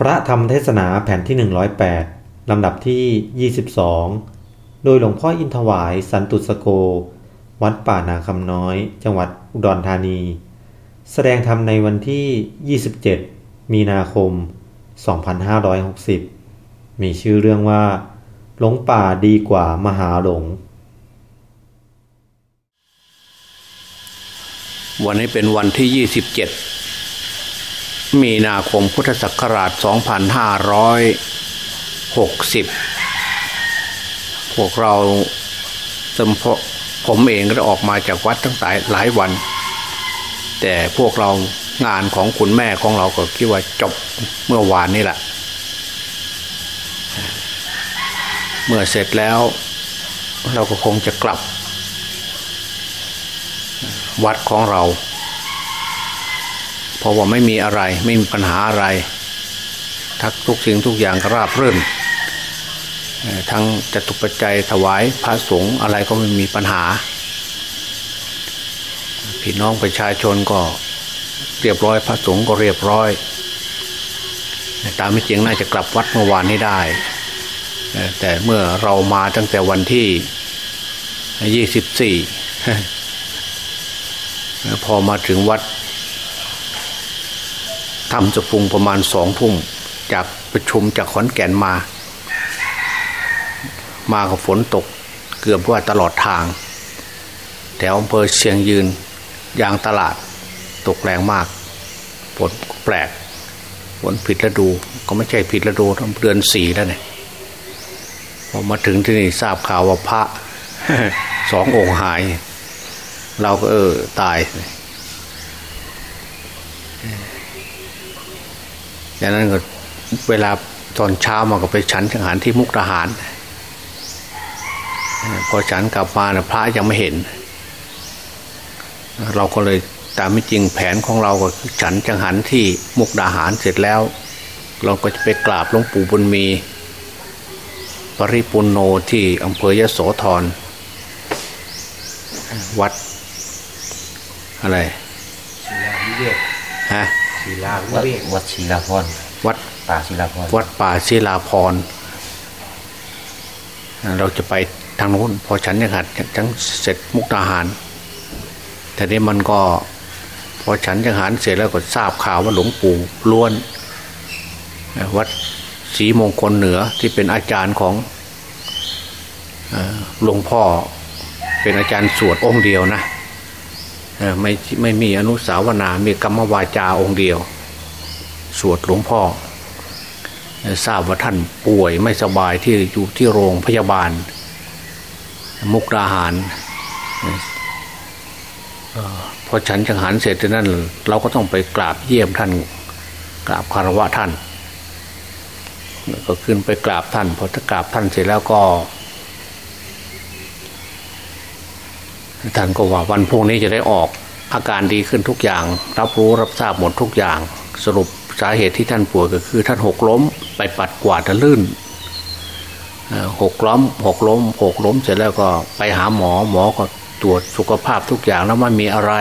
พระธรรมเทศนาแผ่นที่ 108 ลำดับที่ 22 โดยหลวงพ่ออินทวายสันตุสโก วัดป่านาคำน้อย จังหวัดอุดรธานี แสดงธรรมในวันที่ 27 มีนาคม 2560 มีชื่อเรื่องว่า หลงป่าดีกว่ามหาหลง วันนี้เป็นวันที่ 27 มีนาคมพุทธศักราช 2560 พวกเราสมผมเองก็ออกมาจากวัดตั้งแต่หลายวัน แต่พวกเรางานของคุณแม่ของเราก็คิดว่าจบเมื่อวานนี่แหละ เมื่อเสร็จแล้ว เราก็คงจะกลับ วัดของเรา ราะว่าไม่มีอะไรไม่มีปัญหาอะไร ทักทุกสิ่งทุกอย่างราบรื่นทั้งจตุปัจจัยถวายพระสงฆ์อะไรก็ไม่มีปัญหา พี่น้องประชาชนก็เรียบร้อยพระสงฆ์ก็เรียบร้อย ตามไม่จริงน่าจะกลับวัดเมื่อวานนี้ได้ แต่เมื่อเรามาตั้งแต่วันที่ยี่สิบสี่พอมาถึงวัด ทำจะพุงประมาณสองทุ่มจากประชุมจากขอนแก่นมา มากับฝนตกเกือบว่าตลอดทาง แถวอำเภอเชียงยืนยางตลาดตกแรงมากฝนแปลกฝนผิดฤดูก็ไม่ใช่ผิดฤดูทั้งเดือนสี่แล้วเนี่ยพอมาถึงที่นี่ทราบข่าวว่าพระสององค์หาย เราก็เออตาย อย่างนั้นก็เวลาตอนเช้ามาก็ไปฉันจังหารที่มุกดาหาร พอฉันกลับมานะพระยังไม่เห็น เราก็เลยตามไม่จริงแผนของเราก็ฉันจังหันที่มุกดาหารเสร็จแล้ว เราก็จะไปกราบหลวงปู่บุญมี ปริปุนโนที่อำเภอยโสธรวัดอะไรศิลาวิเวกฮะ ศิลาวิวัดเวกวัดศิลาพรวัดป่าศิลาพรวัดป่าศิลาพรเราจะไปทางโน้นพอฉันยังหัดทั้งเสร็จมุกดาหาร แต่นี้มันก็พอฉันยังหันเสร็จแล้วก็ทราบข่าวว่าหลวงปู่ล้วน วัดศรีมงคลเหนือที่เป็นอาจารย์ของหลวงพ่อเป็นอาจารย์สวดองค์เดียวนะ ไม่ไม่มีอนุสาวนา มีกรรมวาจาองค์เดียว สวดหลวงพ่อทราบว่าท่านป่วยไม่สบายที่อยู่ที่โรงพยาบาล มุกดาหารพอฉันจังหันเสร็จนั้น เราก็ต้องไปกราบเยี่ยมท่าน กราบคารวะท่านก็ขึ้นไปกราบท่านพอถ้ากราบท่านเสร็จแล้วก็ ท่านก็ว่าวันพรุ่งนี้จะได้ออกอาการดีขึ้นทุกอย่าง รับรู้รับทราบหมดทุกอย่าง สรุปสาเหตุที่ท่านป่วยก็คือ ท่านหกล้มไปปัดกวาดลื่นหกล้มหกล้มหกล้มเสร็จแล้วก็ไปหาหมอหมอก็ตรวจสุขภาพทุกอย่างแล้วมันมีอะไร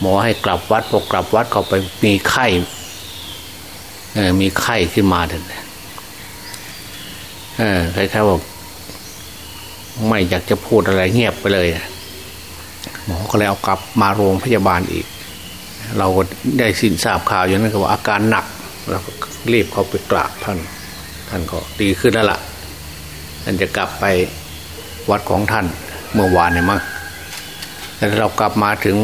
หมอให้กลับวัดพอกลับวัดก็ไปมีไข้มีไข้ขึ้นมาเด่นเออคล้ายๆว่าไม่อยากจะพูดอะไรเงียบไปเลยห มอก็เลยเอากลับมาโรงพยาบาลอีก เราก็ได้สินทราบข่าวอย่างนั้นก็ว่าอาการหนักเราก็รีบเข้าไปกราบท่าน ท่านก็ดีขึ้นแล้วล่ะท่านจะกลับไปวัดของท่านเมื่อวานเนี่ยมั้งแต่เรากลับมาถึง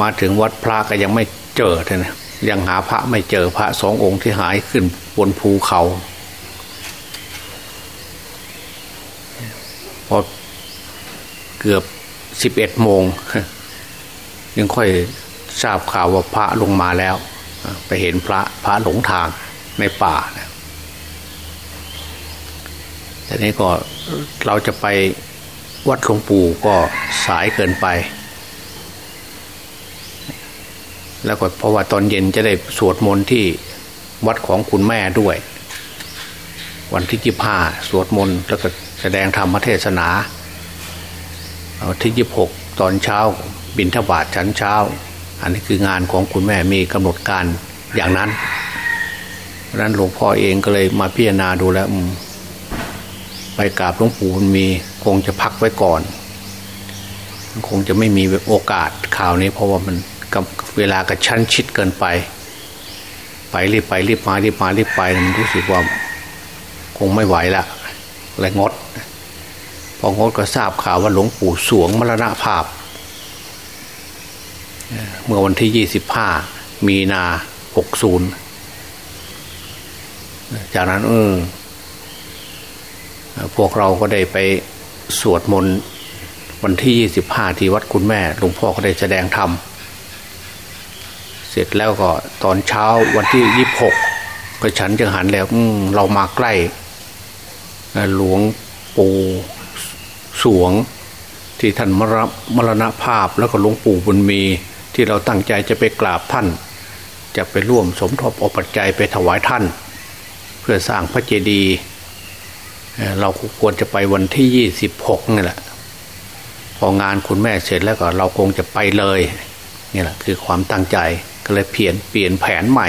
มาถึงวัดพระก็ยังไม่เจอเลยนะยังหาพระไม่เจอพระสององค์ที่หายขึ้นบนภูเขา พอเกือบ สิบเอ็ดโมงยังค่อยทราบข่าวว่าพระลงมาแล้ว ไปเห็นพระพระหลงทางในป่าแต่นี้ก็เราจะไปวัดหลวงปู่ก็สายเกินไป แล้วก็เพราะว่าตอนเย็นจะได้สวดมนต์ที่วัดของคุณแม่ด้วย วันที่ยี่ห้าสวดมนต์แล้วก็แสดงธรรมเทศนา ที่ยี่หกตอนเช้าบินทบาทชั้นเช้า อันนี้คืองานของคุณแม่มีกำหนดการอย่างนั้นนั้นหลวงพ่อเองก็เลยมาพิจารณาดูแล้วอืมไปกราบหลวงปู่มันมีคงจะพักไว้ก่อน คงจะไม่มีโอกาสข่าวนี้ เพราะว่ามันกับเวลากระชั้นชิดเกินไป ไปรีบไปรีบมารีบมารีบไปมันรู้สึกว่า คงไม่ไหวละเลยงด องดก็ทราบข่าวว่าหลวงปู่สวงมรณภาพ เมื่อวันที่ยี่สิบห้ามีนาหกศูนย์จากนั้นเออพวกเราก็ได้ไปสวดมนต์วันที่ยี่สิบห้าที่วัดคุณแม่หลวงพ่อก็ได้แสดงธรรม เสร็จแล้วก็ตอนเช้าวันที่ยี่บหกก็ฉันจังหันแล้วเรามาใกล้หลวงปู่ สวงที่ท่านมรมรณภาพแล้วก็หลวงปู่บุญมี ที่เราตั้งใจจะไปกราบท่าน จะไปร่วมสมทบอปัจจัยไปถวายท่าน เพื่อสร้างพระเจดีย์เราควรจะไปวันที่ยี่สิบหกนี่แหละพองานคุณแม่เสร็จแล้วก็เราคงจะไปเลยนี่แหละคือความตั้งใจก็เลยเปลี่ยนเปลี่ยนแผนใหม่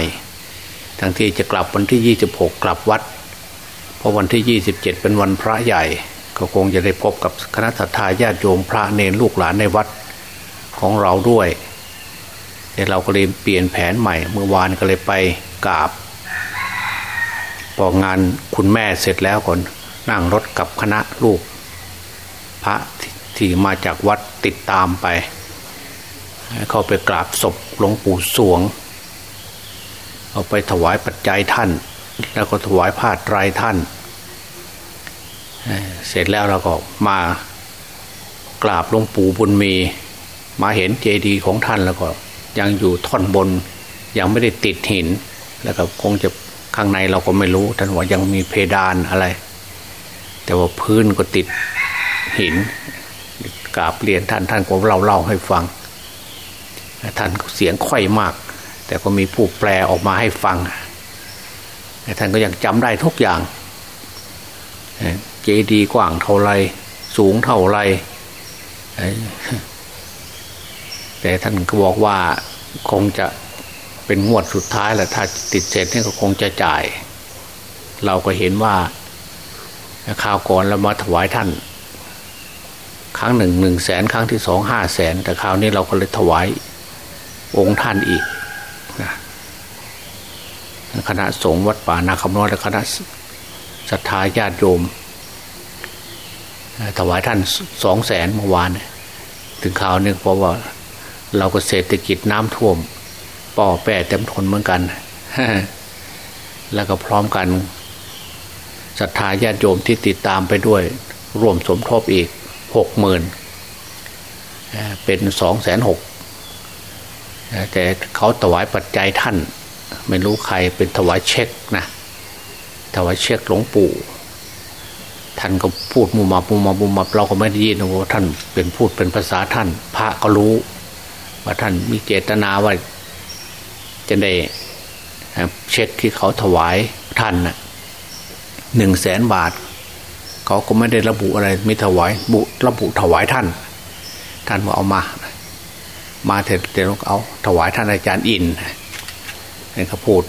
ทั้งที่จะกลับวันที่ยี่สิบหกกลับวัด เพราะวันที่ 27 เป็นวันพระใหญ่ ก็คงจะได้พบกับคณะทาญาติโยมพระเนรลูกหลานในวัดของเราด้วยแต่เราก็เลยเปลี่ยนแผนใหม่ เมื่อวานก็เลยไปกราบพองานคุณแม่เสร็จแล้วก่อนนั่งรถกับคณะลูก พระที่ที่มาจากวัดติดตามไป เข้าไปกราบศพหลวงปู่สวง เอาไปถวายปัจจัยท่าน แล้วก็ถวายผ้าไตรท่าน เสร็จแล้วเราก็มากราบหลวงปู่บุญมี มาเห็นเจดีย์ของท่านแล้วก็ ยังอยู่ท่อนบน ยังไม่ได้ติดหิน แล้วก็คงจะข้างในเราก็ไม่รู้ ท่านว่ายังมีเพดานอะไร แต่ว่าพื้นก็ติดหินกราบเรียนท่านท่านก็เล่าเล่าให้ฟัง ท่านเสียงค่อยมาก แต่ก็มีผู้แปลออกมาให้ฟัง ท่านก็ยังจำได้ทุกอย่าง เจดีย์กว้างเท่าไรสูงเท่าไรแต่ท่านก็บอกว่าคงจะเป็นงวดสุดท้ายแหละถ้าติดเสร็จนี่ก็คงจะจ่าย เราก็เห็นว่าข่าวก่อนเรามาถวายท่าน ครั้งหนึ่งหนึ่งแสนครั้งที่สองห้าแสนแต่คราวนี้เราก็เลยถวายองค์ท่านอีกนะคณะสงฆ์วัดป่านาคำน้อยและคณะศรัทธาญาติโยม ถวายท่านสองแสนเมื่อวาน ถึงข่าวนึ่งเพราะว่า เราก็เศรษฐกิจน้ำท่วม ป่อแปรเต็มทนเหมือนกัน แล้วก็พร้อมกันศรัทธาญาติโยมที่ติดตามไปด้วยร่วมสมทบอีกหกหมื่นเป็นสองแสนหกแต่เขาถวายปัจจัยท่าน ไม่รู้ใครเป็นถวายเช็คนะถวายเช็คหลวงปู่ ท่านก็พูดมุมามุมามุมาเราก็ไม่ได้ยินว่าท่านเป็นพูดเป็นภาษาท่าน พระก็รู้ ว่าท่านมีเจตนาว่าจะได้เช็คที่เขาถวายท่านน่ะหนึ่งแสนบาท เขาก็ไม่ได้ระบุอะไรไม่ถวายบุระบุถวายท่าน ท่านว่าเอามา มาเถอะเดี๋ยวเอาถวายท่านอาจารย์อินนี่เขาพูด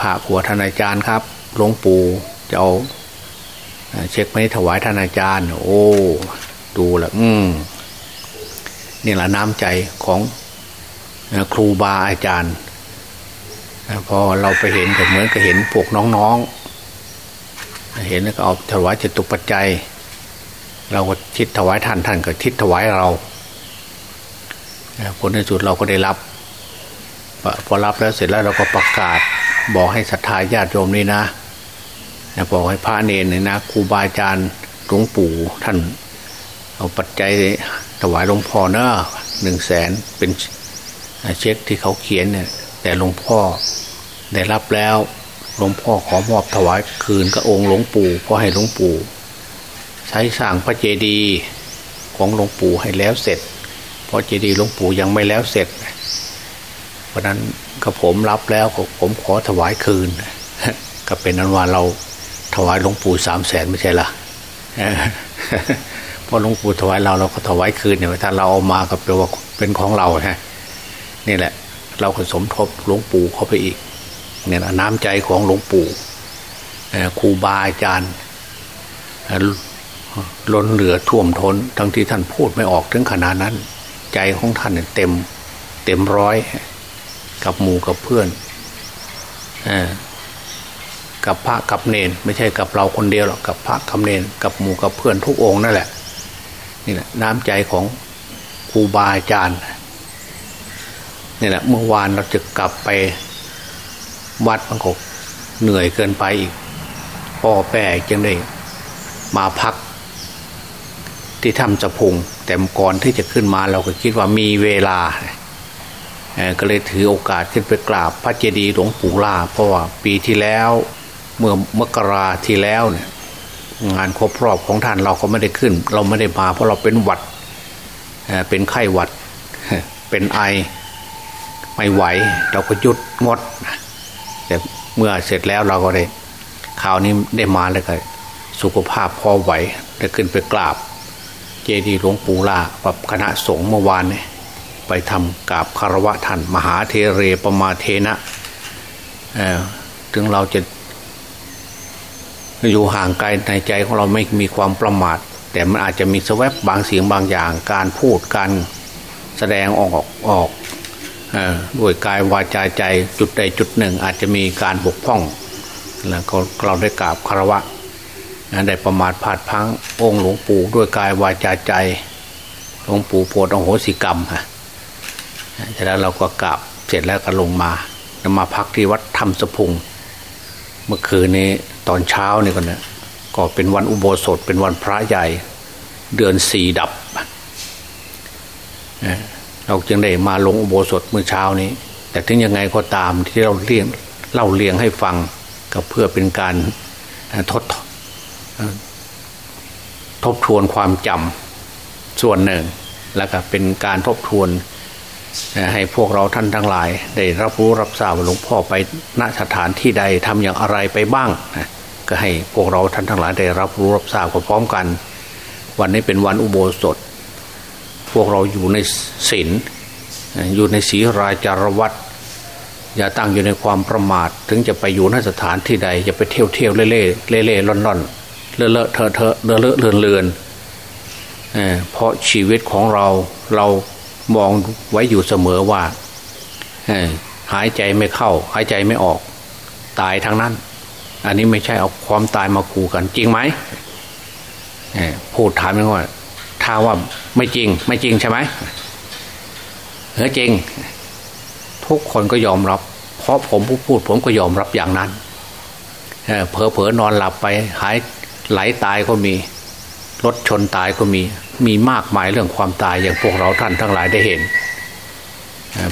พระขัวท่านอาจารย์ครับหลวงปู่จะเอา เช็คไม่ถวายท่านอาจารย์ โอ้ ดูแลอืมนี่แหละน้ำใจของครูบาอาจารย์พอเราไปเห็นก็เหมือนกับเห็นพวกน้องๆ เห็นแล้วก็เอาถวายจตุปัจจัย เราก็ทิศถวายท่านท่านก็ทิศถวายเราผลในสุดเราก็ได้รับ พอรับแล้วเสร็จแล้วเราก็ประกาศบอกให้ศรัทธาญาติโยมนี่นะ บอกให้พระเนรเนี่ยนะครูบาอาจารย์หลวงปู่ท่าน เอาปัจจัยถวายหลวงพ่อเนอะหนึ่งแสนเป็นเช็คที่เขาเขียนเนี่ย แต่หลวงพ่อได้รับแล้วหลวงพ่อขอมอบถวายคืนกับองค์หลวงปู่พราะให้หลวงปู่ ใช้สร้างพระเจดีย์ของหลวงปู่ให้แล้วเสร็จ เพราะเจดีย์หลวงปู่ยังไม่แล้วเสร็จเพราะนั้นก็ผมรับแล้วก็ผมขอถวายคืน ก็เป็นนั้นว่าเรา ถวายหลวงปู่สามแสนไม่ใช่ละเพราะหลวงปู่ถวายเราเราก็ถวายคืนเนี่ยถ้าเราเอามาก็แปลว่าเป็นของเราฮะนี่แหละ เราก็สมทบหลวงปู่เข้าไปอีกเนี่ยนะน้ำใจของหลวงปู่ครูบาอาจารย์ล้นเหลือท่วมทน้นทั้งที่ท่านพูดไม่ออกถึงขนาดนั้น ใจของท่านเต็มเต็มร้อยกับหมู่กับเพื่อนอ กับพระกับเนน ไม่ใช่กับเราคนเดียวหรอกกับพระกับเนน กับหมู่กับเพื่อนทุกองนั่นแหละนี่แหละน้ำใจของครูบาอาจารย์นี่แหละเมื่อวานเราจะกลับไปวัดมันก็เหนื่อยเกินไปอีกพ่อแป่จึงได้มาพัก ที่ถ้ำจะพุงแต่ก่อนที่จะขึ้นมาเราก็คิดว่ามีเวลาก็เลยถือโอกาสขึ้นไปกราบพระเจดีย์หลวงปู่ล่าเพราะว่าปีที่แล้ว เมื่อมกราที่แล้วเนี่ยงานครบรอบของท่านเราก็ไม่ได้ขึ้น เราไม่ได้มา เพราะเราเป็นหวัดเป็นไข้หวัด เป็นไอไม่ไหว เราก็หยุดงดแต่เมื่อเสร็จแล้วเราก็ได้คราวนี้ได้มาแล้วก็สุขภาพพอไหวได้ขึ้นไปกราบ เจดีย์หลวงปู่ล่ากับคณะสงฆ์เมื่อวานเนี่ยไปทำกราบคารวะท่านมหาเทเรปมาเทนะถึงเราจะ อยู่ห่างไกลในใจของเราไม่มีความประมาท แต่มันอาจจะมีสวบบางเสียงบางอย่าง การพูดการแสดงออกออกด้วยกายวาจาใจจุดใดจุดหนึ่ง อาจจะมีการบกพร่องแล้วก็เราได้กราบคารวะได้ประมาทพลาดพังองค์หลวงปู่ด้วยกายวาจาใจหลวงปู่โปรดอโหสิกรรมฮะจากนั้นเราก็กราบเสร็จแล้วก็ลงมามาพักที่วัดธรรมสพุง เมื่อคืนนี้ ตอนเช้านี่ก็เนี่ยก็เป็นวันอุโบสถเป็นวันพระใหญ่ เดือนสี่ดับ เราจึงได้มาลงอุโบสถเมื่อเช้านี้ แต่ถึงยังไงก็ตามที่เราเรียงเล่าเรียงให้ฟังก็เพื่อเป็นการทดทบทวนความจำส่วนหนึ่ง แล้วก็เป็นการทบทวน ให้พวกเราท่านทั้งหลาย ได้รับรู้รับทราบว่าหลวงพ่อไปณสถานที่ใดทำอย่างอะไรไปบ้างก็ให้พวกเราท่านทั้งหลายได้รับรู้รับทราบพร้อมกัน วันนี้เป็นวันอุโบสถ พวกเราอยู่ในศีลอยู่ในศีราจารวัตอย่าตั้งอยู่ในความประมาท ถึงจะไปอยู่นสถานที่ใดจะไปเที่ยวเที่ยวเล่เล่เล่เล่ล่อนล่อนเลอะเลอะเทอะเทอะเลอะเลอะเลือนเลือนเพราะชีวิตของเราเรา มองไว้อยู่เสมอว่าหายใจไม่เข้า หายใจไม่ออก ตายทั้งนั้น อันนี้ไม่ใช่เอาความตายมาขู่กัน จริงไหมพูดถามว่าถ้าว่าไม่จริง ไม่จริงใช่ไหมเออจริง ทุกคนก็ยอมรับ เพราะผมผู้พูดผมก็ยอมรับอย่างนั้นเผลอเผลอนอนหลับไป หายไหลตายก็มี รถชนตายก็มีมีมากมายเรื่องความตายอย่างพวกเราท่านทั้งหลายได้เห็น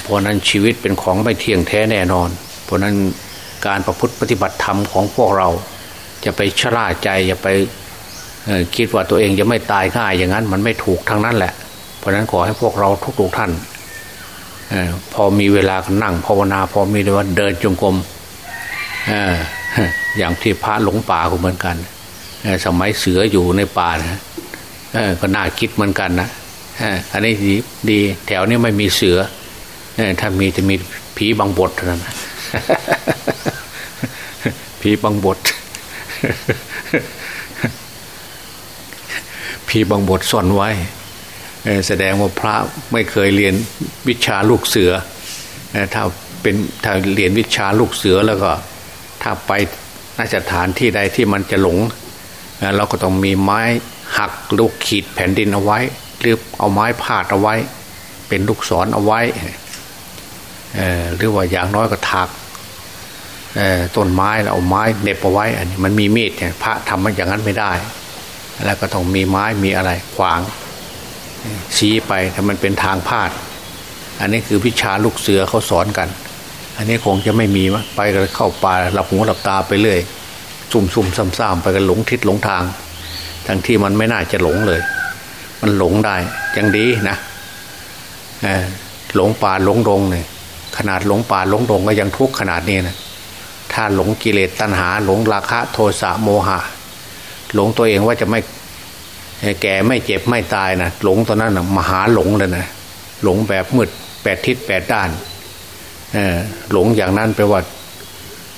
เพราะนั้นชีวิตเป็นของไม่เที่ยงแท้แน่นอน เพราะนั้นการประพฤติปฏิบัติธรรมของพวกเรา จะไปชราใจอย่าไปคิดว่าตัวเองจะไม่ตายง่ายอย่างนั้นมันไม่ถูกทั้งนั้นแหละ เพราะนั้นขอให้พวกเราทุกๆท่านพอมีเวลานั่งภาวนา พอมีเวลาเดินจงกรมอย่างที่พระหลงป่าก็เหมือนกัน สมัยเสืออยู่ในป่านะก็น่าคิดเหมือนกันนะอันนี้ดีดีแถวนี้ไม่มีเสือถ้ามีจะมีผีบางบทเท่านั้นผีบางบทผีบางบทซ่อนไว้แสดงว่าพระไม่เคยเรียนวิชาลูกเสือถ้าเป็นถ้าเรียนวิชาลูกเสือแล้วก็ ถ้าไปนสถานที่ใดที่มันจะหลง เราก็ต้องมีไม้หักลูกขีดแผ่นดินเอาไว้ หรือเอาไม้พาดเอาไว้ เป็นลูกศรเอาไว้หรือว่าอย่างน้อยก็ถักต้นไม้แล้วเอาไม้เน็บเอาไว้ อันนี้มันมีมีดเนี่ยพระทำมันอย่างนั้นไม่ได้ แล้วก็ต้องมีไม้มีอะไรขวางชี้ไปถ้ามันเป็นทางพาด อันนี้คือวิชาลูกเสือเขาสอนกัน อันนี้คงจะไม่มีมั้งไปก็เข้าป่าหลับหูหลับตาไปเรื่อย ซุ่มซุ่มซ้ำซ้ำไปกันหลงทิศหลงทาง ทั้งที่มันไม่น่าจะหลงเลย มันหลงได้ยังดีนะหลงป่าหลงดงเนี่ยขนาดหลงป่าหลงดงก็ยังทุกข์ขนาดนี้นะถ้าหลงกิเลสตัณหา หลงราคะโทสะโมหะ หลงตัวเองว่าจะไม่แก่ไม่เจ็บไม่ตายนะหลงตอนนั้นนะมหาหลงเลยนะหลงแบบมืดแปดทิศแปดด้านหลงอย่างนั้นแปลว่า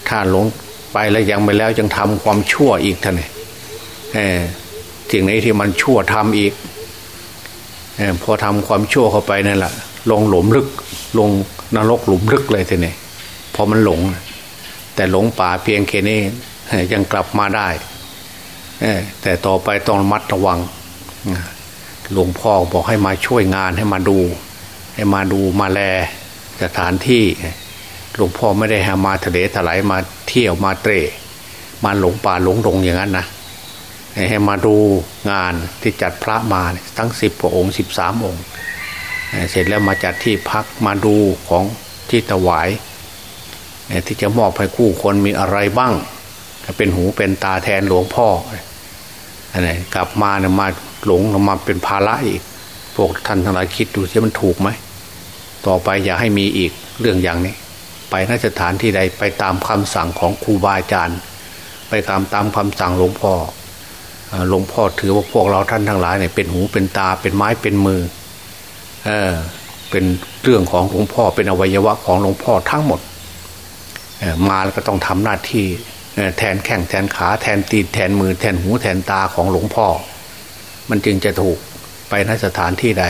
ถ้าหลง ไปแล้วยังไม่แล้วยังทำความชั่วอีกท่านเนี่ยเออสิ่งไหนที่มันชั่วทำอีกอพอทำความชั่วเข้าไปนั่นแหละลงหลุมลึก ลงนรกหลุมลึกเลยทีนี้พอมันหลง แต่หลงป่าเพียงแค่นี้ยังกลับมาได้แต่ต่อไปต้องระมัดระวังหลวงพ่อบอกให้มาช่วยงานให้มาดู ให้มาดูมาแลสถานที่ หลวงพ่อไม่ได้ห้มาทะเลถลายมาเที่ยวมาเตะมาหลงป่าหลงดงอย่างนั้นนะให้มาดูงานที่จัดพระมาทั้งสิบกว่าองค์สิบสามองค์ เสร็จแล้วมาจัดที่พักมาดูของที่ถวายที่จะมอบให้คู่คนมีอะไรบ้าง เป็นหูเป็นตาแทนหลวงพ่ออะไรกลับมาเนี่ยมาหลงมาเป็นภาระอีก พวกท่านทั้งหลายคิดดูที่มันถูกไหม ต่อไปอย่าให้มีอีกเรื่องอย่างนี้ ไปนสถานที่ใดไปตามคำสั่งของครูบาอาจารย์ ไปตามตามคำสั่งหลวงพ่อหลวงพ่อถือว่าพวกเราท่านทั้งหลายเนี่ยเป็นหูเป็นตาเป็นไม้เป็นมือเออเป็นเรื่องของหลวงพ่อเป็นอวัยวะของหลวงพ่อทั้งหมดมาแล้วก็ต้องทำหน้าที่แทนแข้งแทนขาแทนตีนแทนมือแทนหูแทนตาของหลวงพ่อ มันจึงจะถูกไปนสถานที่ใด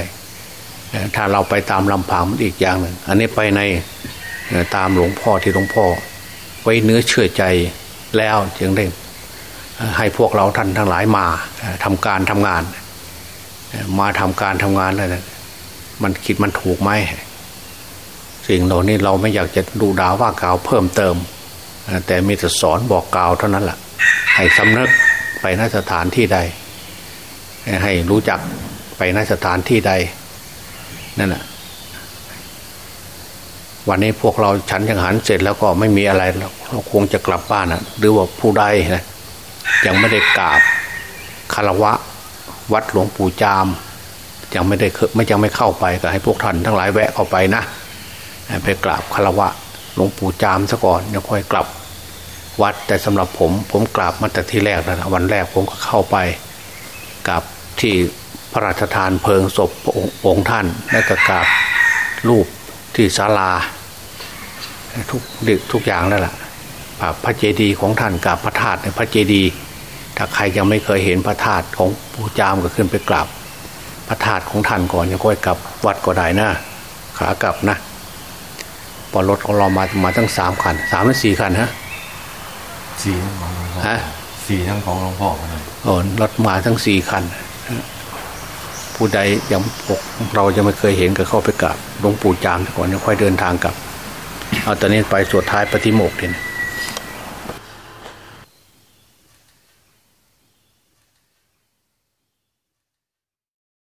ถ้าเราไปตามลำพังมันอีกอย่างหนึ่ง อันนี้ไปใน ตามหลวงพ่อที่หลวงพ่อ ไว้เนื้อเชื่อใจแล้วจึงได้ให้พวกเราท่านทั้งหลายมาทำการทำงาน มาทำการทำงานแล้วนะมันคิดมันถูกไหมสิ่งเหล่านี้เราไม่อยากจะดูด่าวว่ากล่าวเพิ่มเติม แต่มีแต่สอนบอกกล่าวเท่านั้นแหละให้สำนึกไปนสถานที่ใด ให้รู้จักไปนสถานที่ใดนั่นแหละ วันนี้พวกเราฉันยังหันเสร็จแล้วก็ไม่มีอะไรเราคงจะกลับบ้านนะหรือว่าผู้ใดนะยังไม่ได้กราบคารวะ วัดหลวงปู่จาม ยังไม่ได้ไม่ยังไม่เข้าไปก็ให้พวกท่านทั้งหลายแวะเข้าไปนะไปกราบคารวะหลวงปู่จามซะก่อนยังค่อยกลับ วัดแต่สำหรับผม ผมกราบมาแต่ที่แรกแล้วนะวันแรกผมก็เข้าไปกราบที่พระราชทานเพลิงศพองค์ท่านและก็กราบรูป ที่ศาลาทุกดึกทุกอย่างแล้วล่ะพระเจดีย์ของท่านกับพระธาตุในพระเจดีย์ถ้าใครยังไม่เคยเห็นพระธาตุของปู่จามก็ขึ้นไปกราบพระธาตุของท่านก่อนยังค่อยกลับวัดก็ได้นะขากลับนะพอรถของเรามามาตั้งสามคันสามหรือสี่คันฮะสี่ทั้งของหลวงพ่อฮะสี่ทั้งของหลวงพ่อเลยโอ้รถมาทั้งสี่คัน ผู้ใดยังพวกเรายังไม่เคยเห็นก็เข้าไปกราบหลวงปู่จามก่อนจะค่อยเดินทางกลับเอาตอนนี้ไปสวดท้ายปฏิโมกข์เนี่ย